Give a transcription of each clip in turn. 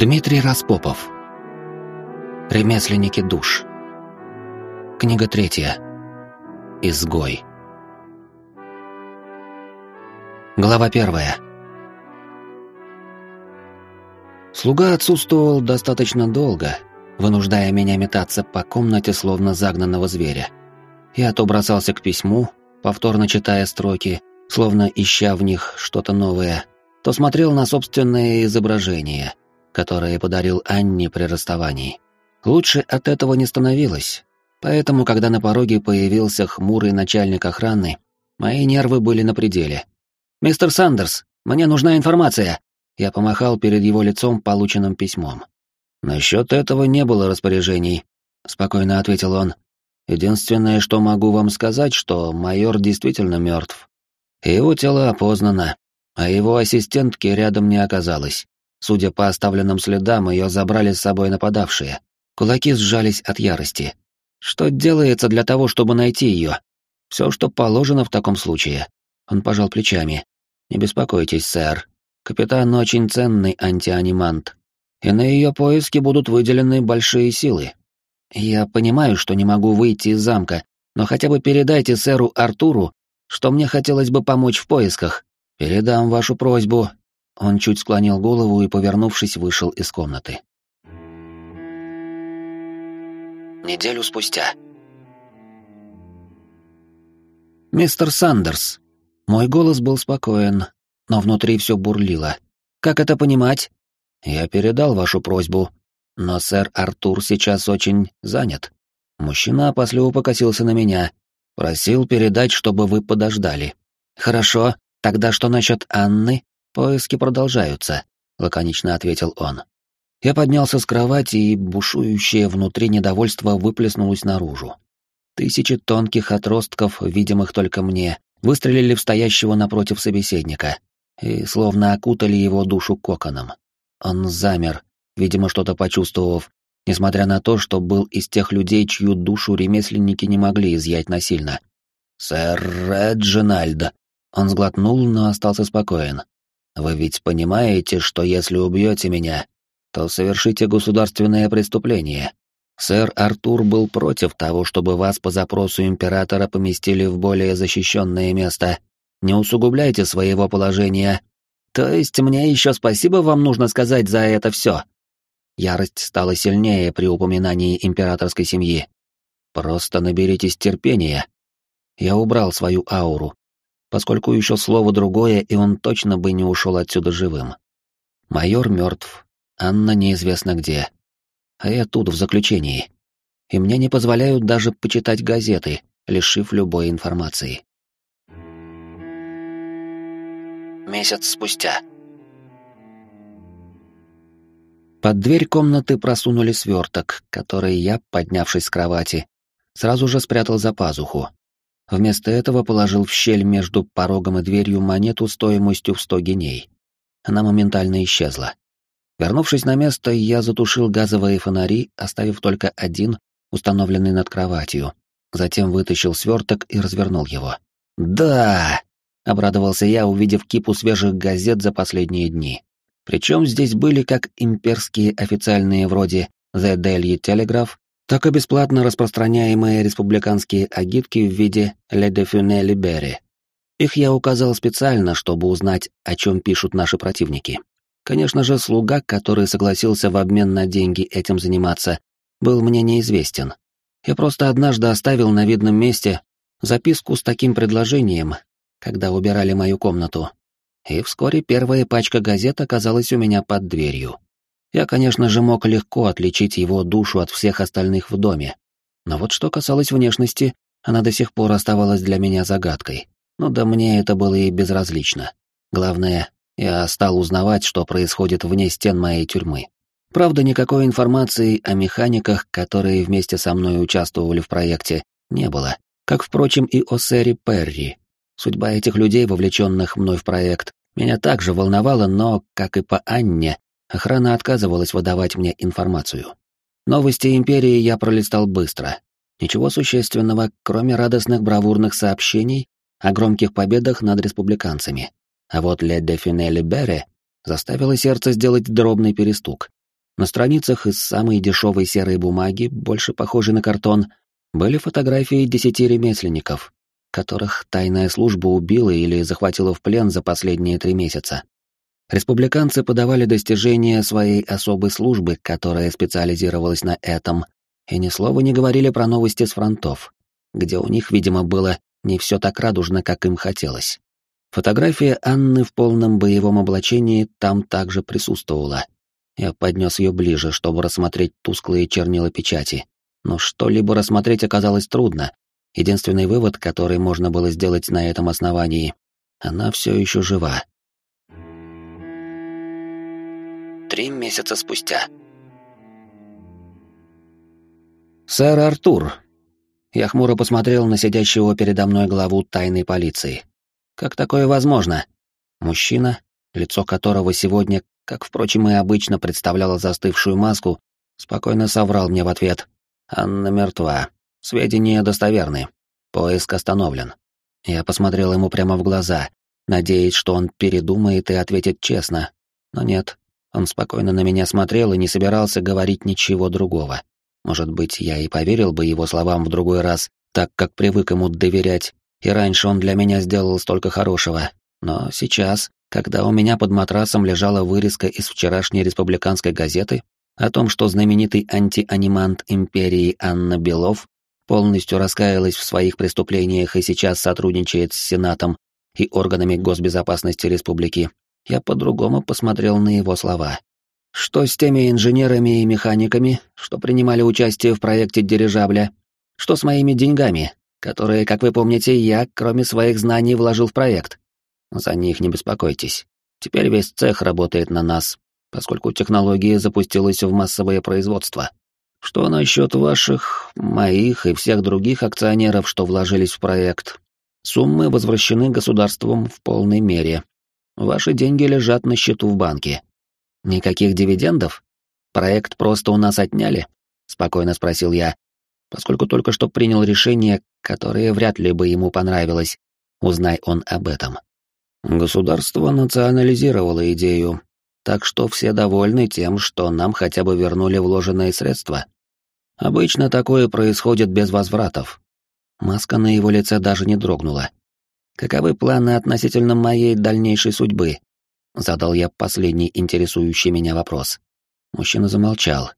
Дмитрий Распопов. Ремесленники душ. Книга третья. Изгой. Глава первая. Слуга отсутствовал достаточно долго, вынуждая меня метаться по комнате, словно загнанного зверя. Я то бросался к письму, повторно читая строки, словно ища в них что-то новое, то смотрел на собственное изображение — которое подарил Анне при расставании. Лучше от этого не становилось, поэтому, когда на пороге появился хмурый начальник охраны, мои нервы были на пределе. «Мистер Сандерс, мне нужна информация!» Я помахал перед его лицом полученным письмом. «Насчет этого не было распоряжений», — спокойно ответил он. «Единственное, что могу вам сказать, что майор действительно мертв. Его тело опознано, а его ассистентки рядом не оказалось. Судя по оставленным следам, ее забрали с собой нападавшие. Кулаки сжались от ярости. Что делается для того, чтобы найти ее? Все, что положено в таком случае. Он пожал плечами. Не беспокойтесь, сэр. Капитан очень ценный антианимант. И на ее поиски будут выделены большие силы. Я понимаю, что не могу выйти из замка, но хотя бы передайте сэру Артуру, что мне хотелось бы помочь в поисках. Передам вашу просьбу он чуть склонил голову и, повернувшись, вышел из комнаты. Неделю спустя. «Мистер Сандерс». Мой голос был спокоен, но внутри все бурлило. «Как это понимать?» «Я передал вашу просьбу, но сэр Артур сейчас очень занят». Мужчина опасливо покосился на меня. Просил передать, чтобы вы подождали. «Хорошо, тогда что насчет Анны?» «Поиски продолжаются», — лаконично ответил он. Я поднялся с кровати, и бушующее внутри недовольство выплеснулось наружу. Тысячи тонких отростков, видимых только мне, выстрелили в стоящего напротив собеседника и словно окутали его душу коконом. Он замер, видимо, что-то почувствовав, несмотря на то, что был из тех людей, чью душу ремесленники не могли изъять насильно. «Сэр Реджинальд!» Он сглотнул, но остался спокоен. Вы ведь понимаете, что если убьете меня, то совершите государственное преступление. Сэр Артур был против того, чтобы вас по запросу императора поместили в более защищенное место. Не усугубляйте своего положения. То есть мне еще спасибо вам нужно сказать за это все. Ярость стала сильнее при упоминании императорской семьи. Просто наберитесь терпения. Я убрал свою ауру, поскольку еще слово другое, и он точно бы не ушел отсюда живым. Майор мертв, Анна неизвестно где. А я тут, в заключении. И мне не позволяют даже почитать газеты, лишив любой информации. Месяц спустя. Под дверь комнаты просунули сверток, который я, поднявшись с кровати, сразу же спрятал за пазуху, Вместо этого положил в щель между порогом и дверью монету стоимостью в сто геней. Она моментально исчезла. Вернувшись на место, я затушил газовые фонари, оставив только один, установленный над кроватью. Затем вытащил сверток и развернул его. «Да!» — обрадовался я, увидев кипу свежих газет за последние дни. Причем здесь были как имперские официальные вроде The Daily Telegraph, так и бесплатно распространяемые республиканские агитки в виде «Le Défuné Libere». Их я указал специально, чтобы узнать, о чем пишут наши противники. Конечно же, слуга, который согласился в обмен на деньги этим заниматься, был мне неизвестен. Я просто однажды оставил на видном месте записку с таким предложением, когда убирали мою комнату. И вскоре первая пачка газет оказалась у меня под дверью. Я, конечно же, мог легко отличить его душу от всех остальных в доме. Но вот что касалось внешности, она до сих пор оставалась для меня загадкой. Ну да мне это было и безразлично. Главное, я стал узнавать, что происходит вне стен моей тюрьмы. Правда, никакой информации о механиках, которые вместе со мной участвовали в проекте, не было. Как, впрочем, и о сэре Перри. Судьба этих людей, вовлеченных мной в проект, меня также волновала, но, как и по Анне, Охрана отказывалась выдавать мне информацию. Новости Империи я пролистал быстро. Ничего существенного, кроме радостных бравурных сообщений о громких победах над республиканцами. А вот Ле Дефине Либере заставило сердце сделать дробный перестук. На страницах из самой дешевой серой бумаги, больше похожей на картон, были фотографии десяти ремесленников, которых тайная служба убила или захватила в плен за последние три месяца. Республиканцы подавали достижения своей особой службы, которая специализировалась на этом, и ни слова не говорили про новости с фронтов, где у них, видимо, было не все так радужно, как им хотелось. Фотография Анны в полном боевом облачении там также присутствовала. Я поднес ее ближе, чтобы рассмотреть тусклые чернила печати. Но что-либо рассмотреть оказалось трудно. Единственный вывод, который можно было сделать на этом основании — она все еще жива. Три месяца спустя. «Сэр Артур!» Я хмуро посмотрел на сидящего передо мной главу тайной полиции. Как такое возможно? Мужчина, лицо которого сегодня, как, впрочем, и обычно представляло застывшую маску, спокойно соврал мне в ответ. «Анна мертва. Сведения достоверны. Поиск остановлен». Я посмотрел ему прямо в глаза, надеясь, что он передумает и ответит честно. Но нет, он спокойно на меня смотрел и не собирался говорить ничего другого. Может быть, я и поверил бы его словам в другой раз, так как привык ему доверять и раньше он для меня сделал столько хорошего. Но сейчас, когда у меня под матрасом лежала вырезка из вчерашней республиканской газеты о том, что знаменитый антианимант империи Анна Белов полностью раскаялась в своих преступлениях и сейчас сотрудничает с Сенатом и органами госбезопасности республики, я по-другому посмотрел на его слова. Что с теми инженерами и механиками, что принимали участие в проекте дирижабля? Что с моими деньгами, которые, как вы помните, я, кроме своих знаний, вложил в проект. За них не беспокойтесь. Теперь весь цех работает на нас, поскольку технология запустилась в массовое производство. Что насчет ваших, моих и всех других акционеров, что вложились в проект? Суммы возвращены государством в полной мере. Ваши деньги лежат на счету в банке. Никаких дивидендов? Проект просто у нас отняли? Спокойно спросил я, поскольку только что принял решение, которое вряд ли бы ему понравилось, узнай он об этом. Государство национализировало идею, так что все довольны тем, что нам хотя бы вернули вложенные средства. Обычно такое происходит без возвратов. Маска на его лице даже не дрогнула. Каковы планы относительно моей дальнейшей судьбы? Задал я последний интересующий меня вопрос. Мужчина замолчал,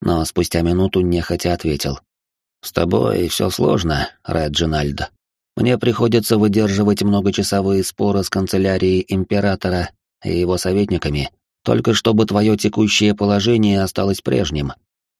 но спустя минуту нехотя ответил. «С тобой все сложно, Реджинальд. Мне приходится выдерживать многочасовые споры с канцелярией императора и его советниками, только чтобы твое текущее положение осталось прежним.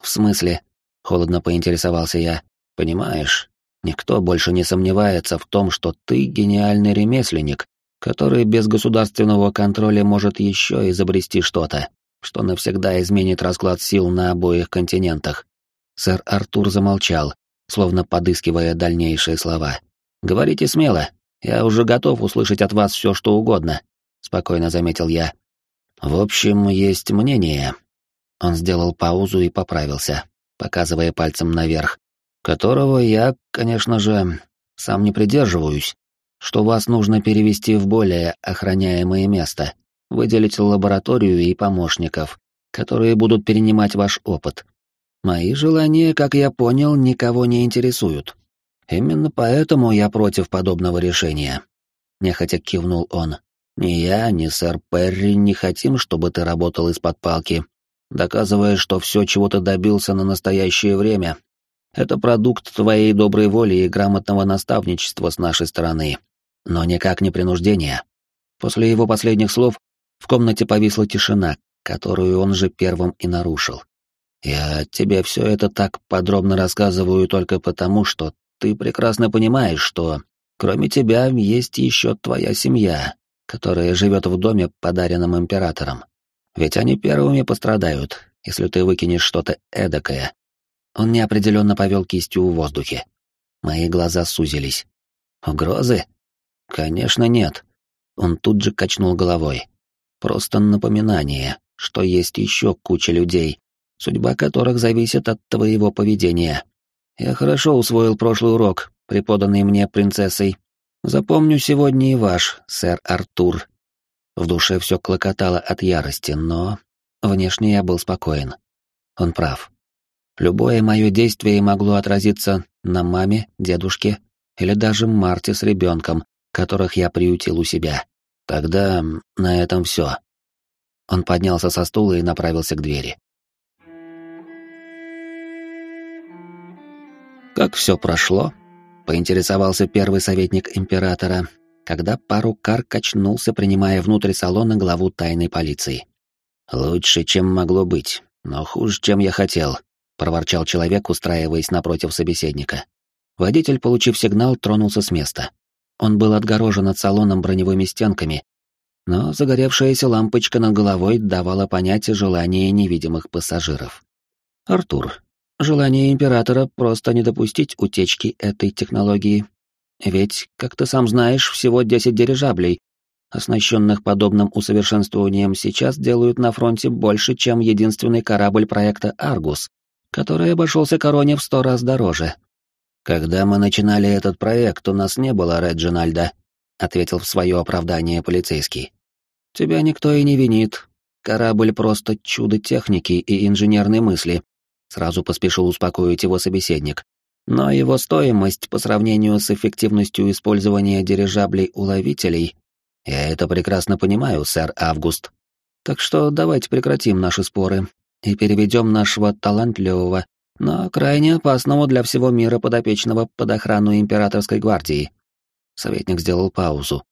В смысле? Холодно поинтересовался я. Понимаешь, никто больше не сомневается в том, что ты гениальный ремесленник, который без государственного контроля может еще изобрести что-то, что навсегда изменит расклад сил на обоих континентах. Сэр Артур замолчал, словно подыскивая дальнейшие слова. «Говорите смело. Я уже готов услышать от вас все, что угодно», — спокойно заметил я. «В общем, есть мнение». Он сделал паузу и поправился, показывая пальцем наверх, которого я, конечно же, сам не придерживаюсь, что вас нужно перевести в более охраняемое место, выделить лабораторию и помощников, которые будут перенимать ваш опыт. Мои желания, как я понял, никого не интересуют. Именно поэтому я против подобного решения. Нехотя кивнул он. Ни я, ни сэр Перри не хотим, чтобы ты работал из-под палки, доказывая, что все, чего ты добился на настоящее время, это продукт твоей доброй воли и грамотного наставничества с нашей стороны, но никак не принуждение. После его последних слов в комнате повисла тишина, которую он же первым и нарушил. Я тебе все это так подробно рассказываю только потому, что ты прекрасно понимаешь, что кроме тебя есть еще твоя семья, которая живет в доме, подаренном императором. Ведь они первыми пострадают, если ты выкинешь что-то эдакое. Он неопределенно повел кистью в воздухе. Мои глаза сузились. Угрозы? Конечно, нет. Он тут же качнул головой. Просто напоминание, что есть еще куча людей, судьба которых зависит от твоего поведения. Я хорошо усвоил прошлый урок, преподанный мне принцессой. Запомню сегодня и ваш, сэр Артур. В душе все клокотало от ярости, но Внешне я был спокоен. Он прав. Любое мое действие могло отразиться на маме, дедушке или даже Марте с ребенком, которых я приютил у себя. Тогда на этом все. Он поднялся со стула и направился к двери. Как все прошло? Поинтересовался первый советник императора, когда пару кар качнулся, принимая внутрь салона главу тайной полиции. Лучше, чем могло быть, но хуже, чем я хотел, проворчал человек, устраиваясь напротив собеседника. Водитель, получив сигнал, тронулся с места. Он был отгорожен от салоном броневыми стенками, но загоревшаяся лампочка над головой давала понять желание невидимых пассажиров. Артур. Желание императора просто не допустить утечки этой технологии. Ведь, как ты сам знаешь, всего 10 дирижаблей, оснащенных подобным усовершенствованием, сейчас делают на фронте больше, чем единственный корабль проекта «Аргус», который обошелся короне в сто раз дороже, «Когда мы начинали этот проект, у нас не было Реджинальда», — ответил в свое оправдание полицейский. «Тебя никто и не винит. Корабль просто чудо техники и инженерной мысли», — сразу поспешил успокоить его собеседник. «Но его стоимость по сравнению с эффективностью использования дирижаблей-уловителей, я это прекрасно понимаю, сэр Август. Так что давайте прекратим наши споры и переведем нашего талантливого но крайне опасного для всего мира подопечного под охрану императорской гвардии. Советник сделал паузу,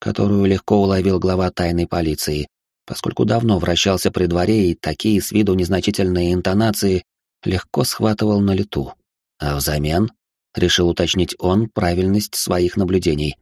которую легко уловил глава тайной полиции, поскольку давно вращался при дворе и такие с виду незначительные интонации легко схватывал на лету. А взамен, решил уточнить он правильность своих наблюдений.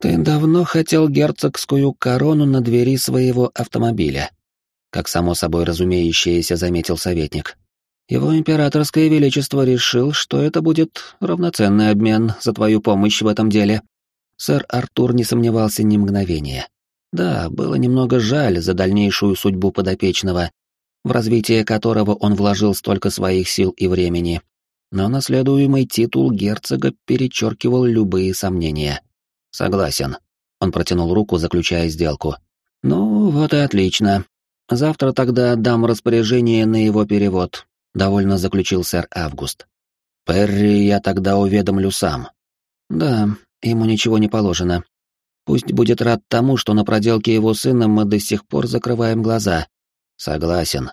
«Ты давно хотел герцогскую корону на двери своего автомобиля», как само собой разумеющееся заметил советник. Его императорское величество решил, что это будет равноценный обмен за твою помощь в этом деле. Сэр Артур не сомневался ни мгновения. Да, было немного жаль за дальнейшую судьбу подопечного, в развитие которого он вложил столько своих сил и времени. Но наследуемый титул герцога перечеркивал любые сомнения. Согласен. Он протянул руку, заключая сделку. Ну, вот и отлично. Завтра тогда отдам распоряжение на его перевод, довольно заключил сэр Август. Перри я тогда уведомлю сам. Да, ему ничего не положено. Пусть будет рад тому, что на проделке его сына мы до сих пор закрываем глаза. Согласен,